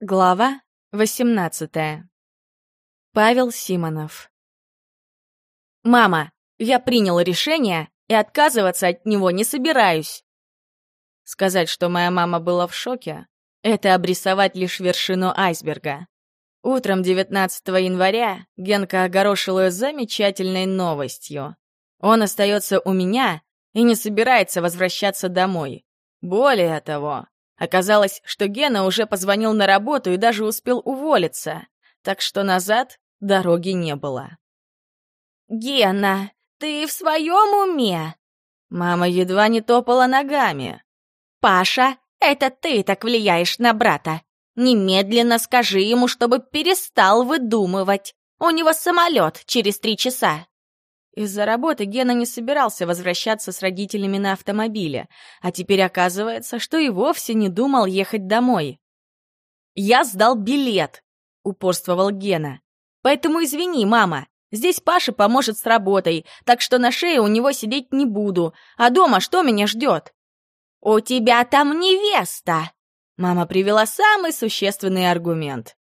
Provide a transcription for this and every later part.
Глава 18 Павел Симонов «Мама, я принял решение и отказываться от него не собираюсь!» Сказать, что моя мама была в шоке, это обрисовать лишь вершину айсберга. Утром 19 января Генка огорошил ее замечательной новостью. Он остается у меня и не собирается возвращаться домой. Более того, Оказалось, что Гена уже позвонил на работу и даже успел уволиться, так что назад дороги не было. «Гена, ты в своем уме?» Мама едва не топала ногами. «Паша, это ты так влияешь на брата. Немедленно скажи ему, чтобы перестал выдумывать. У него самолет через три часа». Из-за работы Гена не собирался возвращаться с родителями на автомобиле, а теперь оказывается, что и вовсе не думал ехать домой. «Я сдал билет», — упорствовал Гена. «Поэтому извини, мама, здесь Паша поможет с работой, так что на шее у него сидеть не буду, а дома что меня ждет?» «У тебя там невеста!» Мама привела самый существенный аргумент.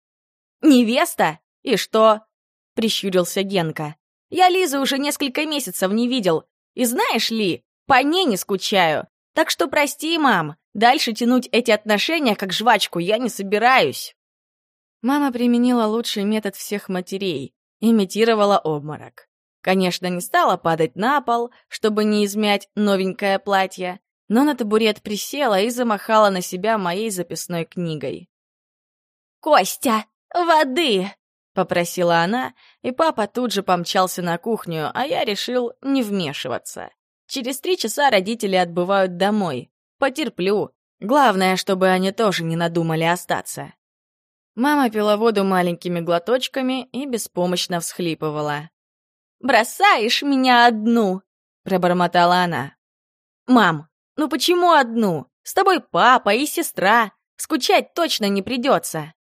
«Невеста? И что?» — прищурился Генка. Я Лизу уже несколько месяцев не видел. И знаешь ли, по ней не скучаю. Так что прости, мам, дальше тянуть эти отношения как жвачку я не собираюсь. Мама применила лучший метод всех матерей — имитировала обморок. Конечно, не стала падать на пол, чтобы не измять новенькое платье, но на табурет присела и замахала на себя моей записной книгой. «Костя, воды!» Попросила она, и папа тут же помчался на кухню, а я решил не вмешиваться. Через три часа родители отбывают домой. Потерплю. Главное, чтобы они тоже не надумали остаться. Мама пила воду маленькими глоточками и беспомощно всхлипывала. «Бросаешь меня одну!» — пробормотала она. «Мам, ну почему одну? С тобой папа и сестра. Скучать точно не придется!»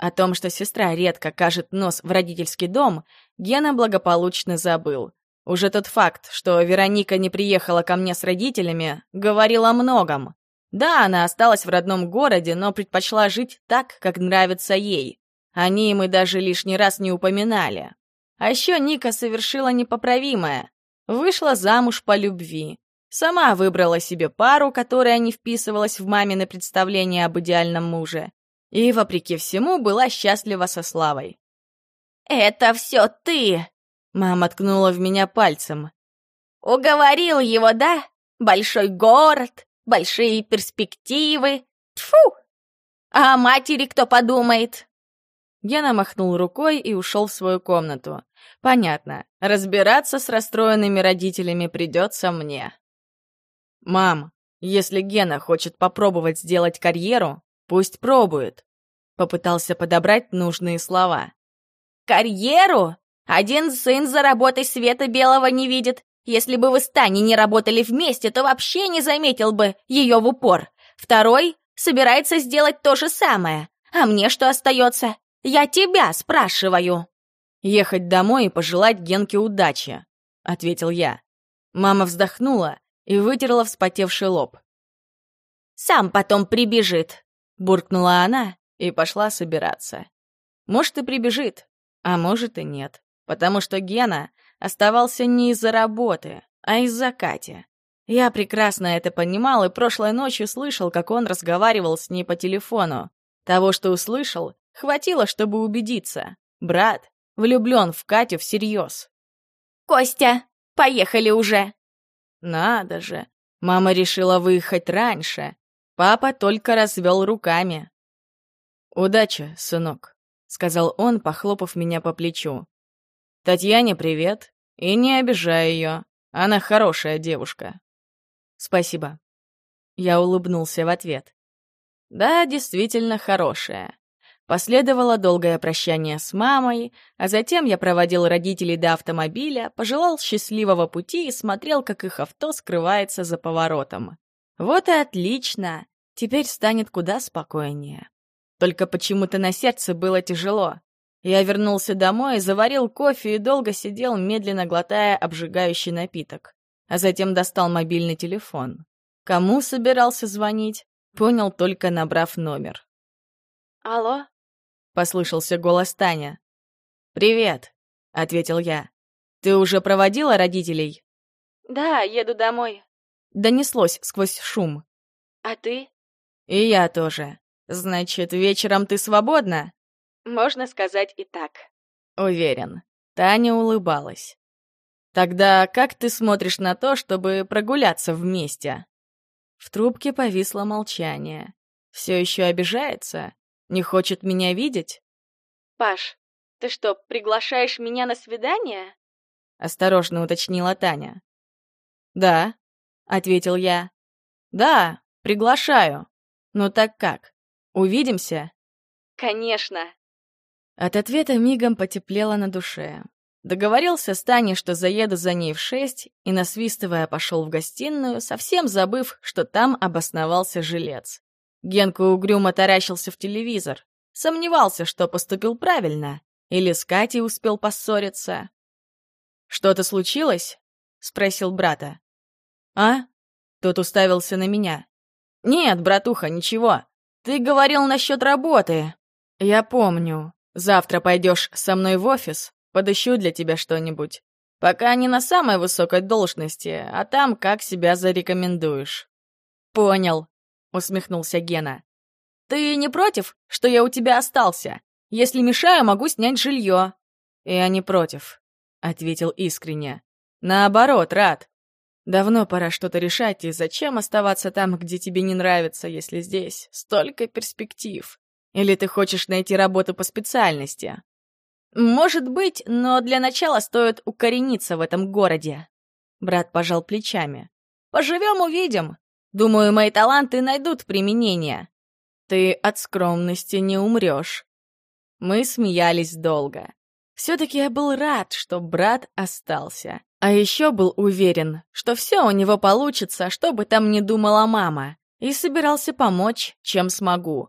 О том, что сестра редко кажет нос в родительский дом, Гена благополучно забыл. Уже тот факт, что Вероника не приехала ко мне с родителями, говорил о многом. Да, она осталась в родном городе, но предпочла жить так, как нравится ей. О ней мы даже лишний раз не упоминали. А еще Ника совершила непоправимое. Вышла замуж по любви. Сама выбрала себе пару, которая не вписывалась в мамины представление об идеальном муже и, вопреки всему, была счастлива со Славой. «Это все ты!» — мама ткнула в меня пальцем. «Уговорил его, да? Большой город, большие перспективы. Тьфу! А о матери кто подумает?» Гена махнул рукой и ушел в свою комнату. «Понятно, разбираться с расстроенными родителями придется мне». «Мам, если Гена хочет попробовать сделать карьеру, Пусть пробует. Попытался подобрать нужные слова. Карьеру? Один сын за работой света белого не видит. Если бы вы с Таней не работали вместе, то вообще не заметил бы ее в упор. Второй собирается сделать то же самое. А мне что остается? Я тебя спрашиваю. Ехать домой и пожелать Генке удачи, ответил я. Мама вздохнула и вытерла вспотевший лоб. Сам потом прибежит. Буркнула она и пошла собираться. Может, и прибежит, а может и нет. Потому что Гена оставался не из-за работы, а из-за Кати. Я прекрасно это понимал и прошлой ночью слышал, как он разговаривал с ней по телефону. Того, что услышал, хватило, чтобы убедиться. Брат влюблен в Катю всерьез. «Костя, поехали уже!» Надо же, мама решила выехать раньше, Папа только развел руками. «Удачи, сынок», — сказал он, похлопав меня по плечу. «Татьяне привет, и не обижай ее. Она хорошая девушка». «Спасибо». Я улыбнулся в ответ. «Да, действительно хорошая». Последовало долгое прощание с мамой, а затем я проводил родителей до автомобиля, пожелал счастливого пути и смотрел, как их авто скрывается за поворотом. Вот и отлично. Теперь станет куда спокойнее. Только почему-то на сердце было тяжело. Я вернулся домой, заварил кофе и долго сидел, медленно глотая обжигающий напиток. А затем достал мобильный телефон. Кому собирался звонить, понял только набрав номер. «Алло?» послышался голос Таня. «Привет», — ответил я. «Ты уже проводила родителей?» «Да, еду домой», — донеслось сквозь шум. «А ты?» «И я тоже. Значит, вечером ты свободна?» «Можно сказать и так». «Уверен». Таня улыбалась. «Тогда как ты смотришь на то, чтобы прогуляться вместе?» В трубке повисло молчание. Все еще обижается? Не хочет меня видеть? «Паш, ты что, приглашаешь меня на свидание?» Осторожно уточнила Таня. «Да», — ответил я. «Да, приглашаю. Ну так как, увидимся?» «Конечно». От ответа мигом потеплело на душе. Договорился с Таней, что заеду за ней в шесть, и, насвистывая, пошел в гостиную, совсем забыв, что там обосновался жилец. Генка угрюмо таращился в телевизор. Сомневался, что поступил правильно. Или с Катей успел поссориться. «Что-то случилось?» — спросил брата. «А?» — тот уставился на меня. «Нет, братуха, ничего. Ты говорил насчет работы». «Я помню. Завтра пойдешь со мной в офис, подыщу для тебя что-нибудь. Пока не на самой высокой должности, а там как себя зарекомендуешь». «Понял», — усмехнулся Гена. «Ты не против, что я у тебя остался? Если мешаю, могу снять жилье». «Я не против», — ответил искренне. «Наоборот, рад. Давно пора что-то решать, и зачем оставаться там, где тебе не нравится, если здесь столько перспектив? Или ты хочешь найти работу по специальности?» «Может быть, но для начала стоит укорениться в этом городе». Брат пожал плечами. «Поживем — увидим. Думаю, мои таланты найдут применение. Ты от скромности не умрешь. Мы смеялись долго. Все-таки я был рад, что брат остался. А еще был уверен, что все у него получится, что бы там ни думала мама, и собирался помочь, чем смогу.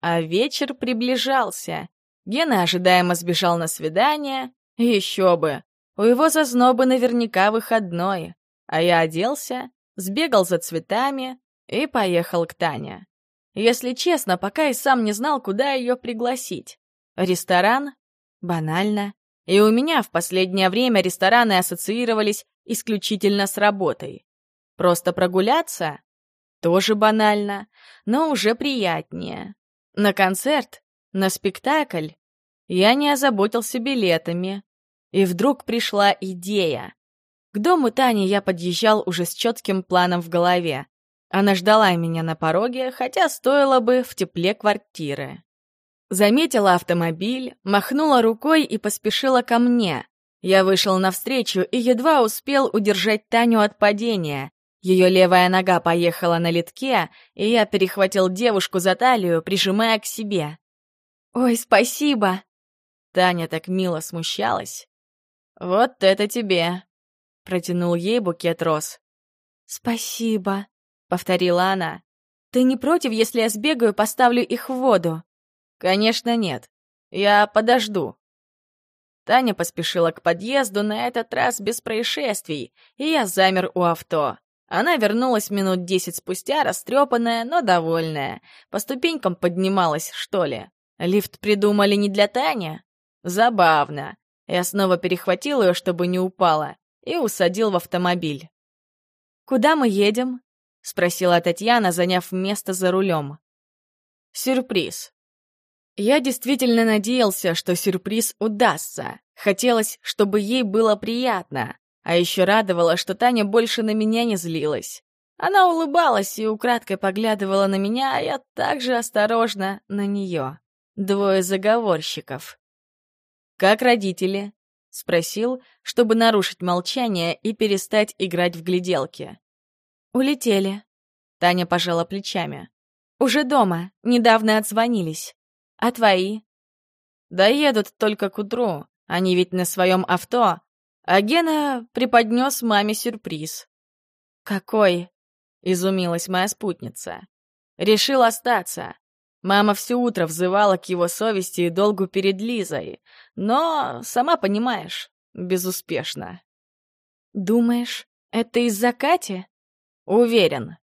А вечер приближался. Гена ожидаемо сбежал на свидание. Еще бы. У его зазнобы наверняка выходной. А я оделся, сбегал за цветами и поехал к Тане. Если честно, пока и сам не знал, куда ее пригласить. Ресторан? Банально. И у меня в последнее время рестораны ассоциировались исключительно с работой. Просто прогуляться? Тоже банально, но уже приятнее. На концерт? На спектакль? Я не озаботился билетами. И вдруг пришла идея. К дому Тани я подъезжал уже с четким планом в голове. Она ждала меня на пороге, хотя стоило бы в тепле квартиры. Заметила автомобиль, махнула рукой и поспешила ко мне. Я вышел навстречу и едва успел удержать Таню от падения. Ее левая нога поехала на литке, и я перехватил девушку за талию, прижимая к себе. «Ой, спасибо!» Таня так мило смущалась. «Вот это тебе!» Протянул ей букет роз. «Спасибо», — повторила она. «Ты не против, если я сбегаю, поставлю их в воду?» «Конечно нет. Я подожду». Таня поспешила к подъезду, на этот раз без происшествий, и я замер у авто. Она вернулась минут десять спустя, растрепанная, но довольная. По ступенькам поднималась, что ли. Лифт придумали не для Тани? Забавно. Я снова перехватил ее, чтобы не упала и усадил в автомобиль. «Куда мы едем?» — спросила Татьяна, заняв место за рулем. «Сюрприз». Я действительно надеялся, что сюрприз удастся. Хотелось, чтобы ей было приятно. А еще радовало, что Таня больше на меня не злилась. Она улыбалась и украдкой поглядывала на меня, а я также осторожно на нее. Двое заговорщиков. «Как родители?» — спросил, чтобы нарушить молчание и перестать играть в гляделки. «Улетели». Таня пожала плечами. «Уже дома, недавно отзвонились. А твои?» «Да едут только к утру, они ведь на своем авто, а Гена преподнес маме сюрприз». «Какой?» — изумилась моя спутница. «Решил остаться. Мама все утро взывала к его совести и долгу перед Лизой, но, сама понимаешь, безуспешно. «Думаешь, это из-за Кати?» «Уверен».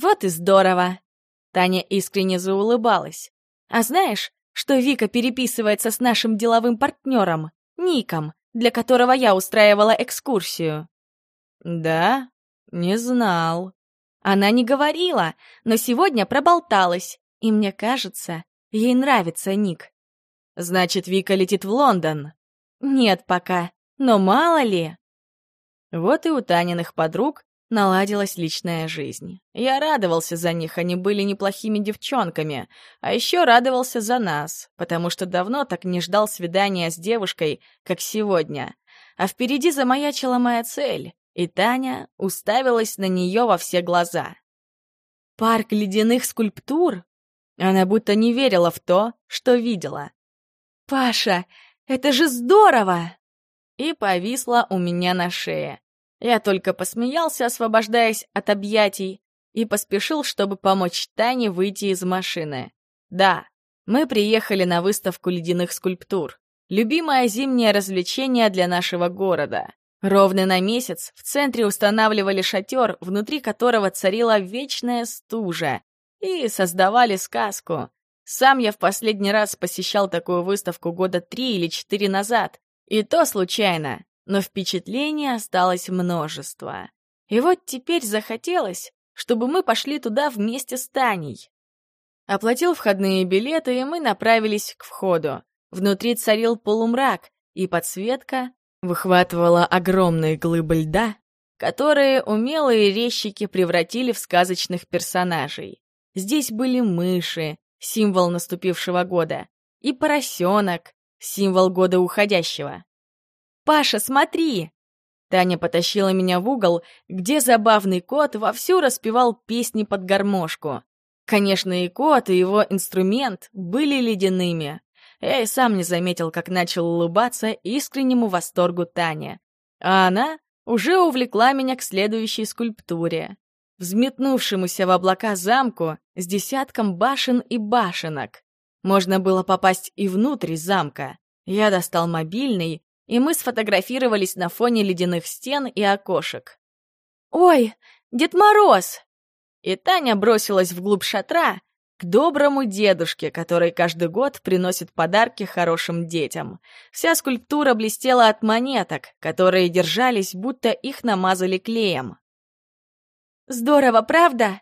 «Вот и здорово!» Таня искренне заулыбалась. «А знаешь, что Вика переписывается с нашим деловым партнером, Ником, для которого я устраивала экскурсию?» «Да? Не знал». Она не говорила, но сегодня проболталась, и мне кажется, ей нравится Ник. «Значит, Вика летит в Лондон?» «Нет пока, но мало ли». Вот и у Таниных подруг наладилась личная жизнь. Я радовался за них, они были неплохими девчонками, а еще радовался за нас, потому что давно так не ждал свидания с девушкой, как сегодня. А впереди замаячила моя цель, и Таня уставилась на нее во все глаза. «Парк ледяных скульптур?» Она будто не верила в то, что видела. «Паша, это же здорово!» И повисла у меня на шее. Я только посмеялся, освобождаясь от объятий, и поспешил, чтобы помочь Тане выйти из машины. Да, мы приехали на выставку ледяных скульптур. Любимое зимнее развлечение для нашего города. Ровно на месяц в центре устанавливали шатер, внутри которого царила вечная стужа, и создавали сказку. Сам я в последний раз посещал такую выставку года три или четыре назад, и то случайно, но впечатлений осталось множество. И вот теперь захотелось, чтобы мы пошли туда вместе с Таней. Оплатил входные билеты, и мы направились к входу. Внутри царил полумрак, и подсветка выхватывала огромные глыбы льда, которые умелые резчики превратили в сказочных персонажей. Здесь были мыши, символ наступившего года, и поросенок, символ года уходящего. «Паша, смотри!» Таня потащила меня в угол, где забавный кот вовсю распевал песни под гармошку. Конечно, и кот, и его инструмент были ледяными. Я и сам не заметил, как начал улыбаться искреннему восторгу Таня. А она уже увлекла меня к следующей скульптуре. Взметнувшемуся в облака замку с десятком башен и башенок. Можно было попасть и внутрь замка. Я достал мобильный и мы сфотографировались на фоне ледяных стен и окошек. «Ой, Дед Мороз!» И Таня бросилась вглубь шатра, к доброму дедушке, который каждый год приносит подарки хорошим детям. Вся скульптура блестела от монеток, которые держались, будто их намазали клеем. «Здорово, правда?»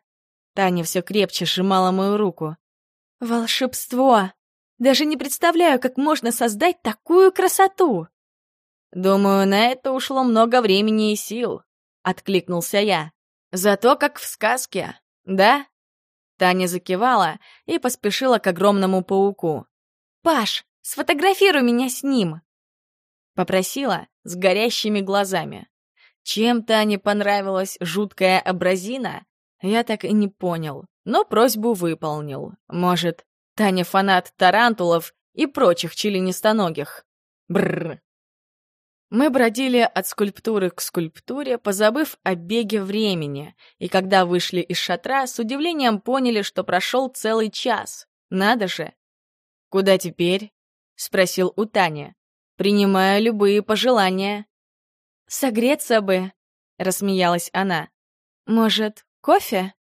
Таня все крепче сжимала мою руку. «Волшебство! Даже не представляю, как можно создать такую красоту!» «Думаю, на это ушло много времени и сил», — откликнулся я. «Зато как в сказке, да?» Таня закивала и поспешила к огромному пауку. «Паш, сфотографируй меня с ним!» Попросила с горящими глазами. Чем Тане понравилась жуткая абразина, я так и не понял, но просьбу выполнил. Может, Таня фанат тарантулов и прочих членистоногих. Бррр. Мы бродили от скульптуры к скульптуре, позабыв о беге времени, и когда вышли из шатра, с удивлением поняли, что прошел целый час. Надо же! «Куда теперь?» — спросил у Тани. «Принимаю любые пожелания». «Согреться бы», — рассмеялась она. «Может, кофе?»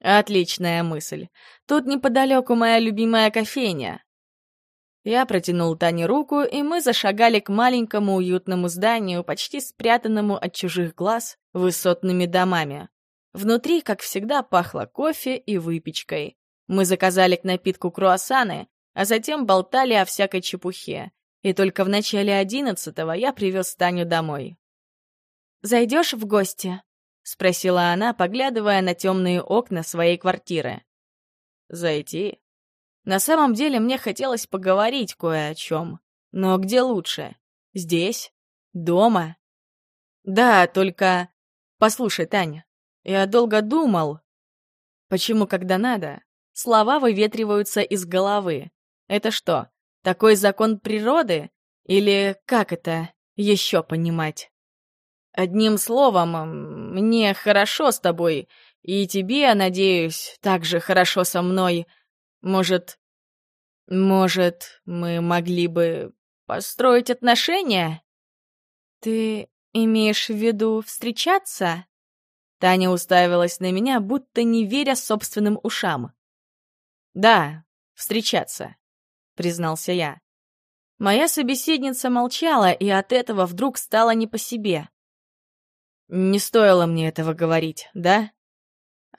«Отличная мысль. Тут неподалеку моя любимая кофейня. Я протянул Тане руку, и мы зашагали к маленькому уютному зданию, почти спрятанному от чужих глаз высотными домами. Внутри, как всегда, пахло кофе и выпечкой. Мы заказали к напитку круассаны, а затем болтали о всякой чепухе. И только в начале одиннадцатого я привез Таню домой. «Зайдешь в гости?» — спросила она, поглядывая на темные окна своей квартиры. «Зайти?» На самом деле мне хотелось поговорить кое о чем. Но где лучше? Здесь? Дома? Да, только... Послушай, Таня, я долго думал, почему, когда надо, слова выветриваются из головы. Это что, такой закон природы? Или как это еще понимать? Одним словом, мне хорошо с тобой, и тебе, надеюсь, так же хорошо со мной — может, может, мы могли бы построить отношения? Ты имеешь в виду встречаться? Таня уставилась на меня, будто не веря собственным ушам. Да, встречаться. признался я. Моя собеседница молчала, и от этого вдруг стало не по себе. Не стоило мне этого говорить, да?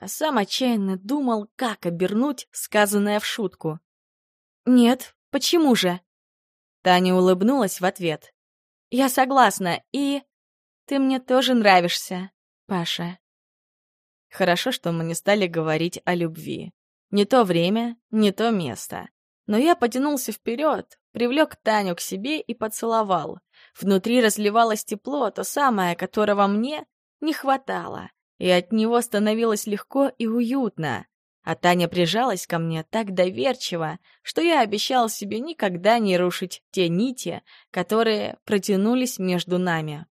А сам отчаянно думал, как обернуть сказанное в шутку. «Нет, почему же?» Таня улыбнулась в ответ. «Я согласна, и... Ты мне тоже нравишься, Паша». Хорошо, что мы не стали говорить о любви. Не то время, не то место. Но я потянулся вперед, привлек Таню к себе и поцеловал. Внутри разливалось тепло, то самое, которого мне не хватало, и от него становилось легко и уютно. А Таня прижалась ко мне так доверчиво, что я обещал себе никогда не рушить те нити, которые протянулись между нами.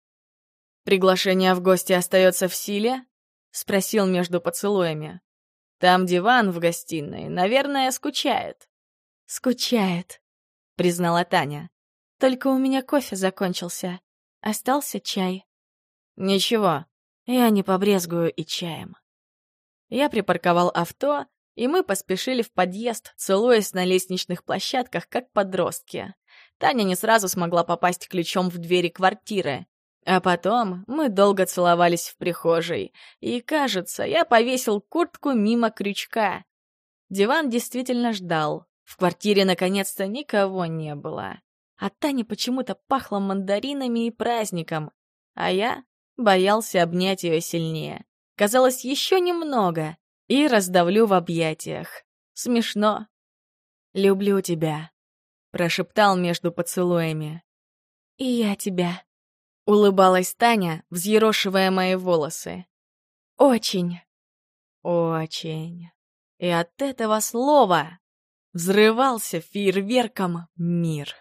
«Приглашение в гости остается в силе?» — спросил между поцелуями. «Там диван в гостиной, наверное, скучает». «Скучает», — признала Таня. «Только у меня кофе закончился. Остался чай». «Ничего, я не побрезгую и чаем». Я припарковал авто, и мы поспешили в подъезд, целуясь на лестничных площадках, как подростки. Таня не сразу смогла попасть ключом в двери квартиры. А потом мы долго целовались в прихожей, и, кажется, я повесил куртку мимо крючка. Диван действительно ждал, в квартире наконец-то никого не было. От Тани почему-то пахло мандаринами и праздником, а я боялся обнять ее сильнее. Казалось, еще немного, и раздавлю в объятиях. Смешно. «Люблю тебя», — прошептал между поцелуями. «И я тебя», — улыбалась Таня, взъерошивая мои волосы. «Очень». «Очень». И от этого слова взрывался фейерверком мир.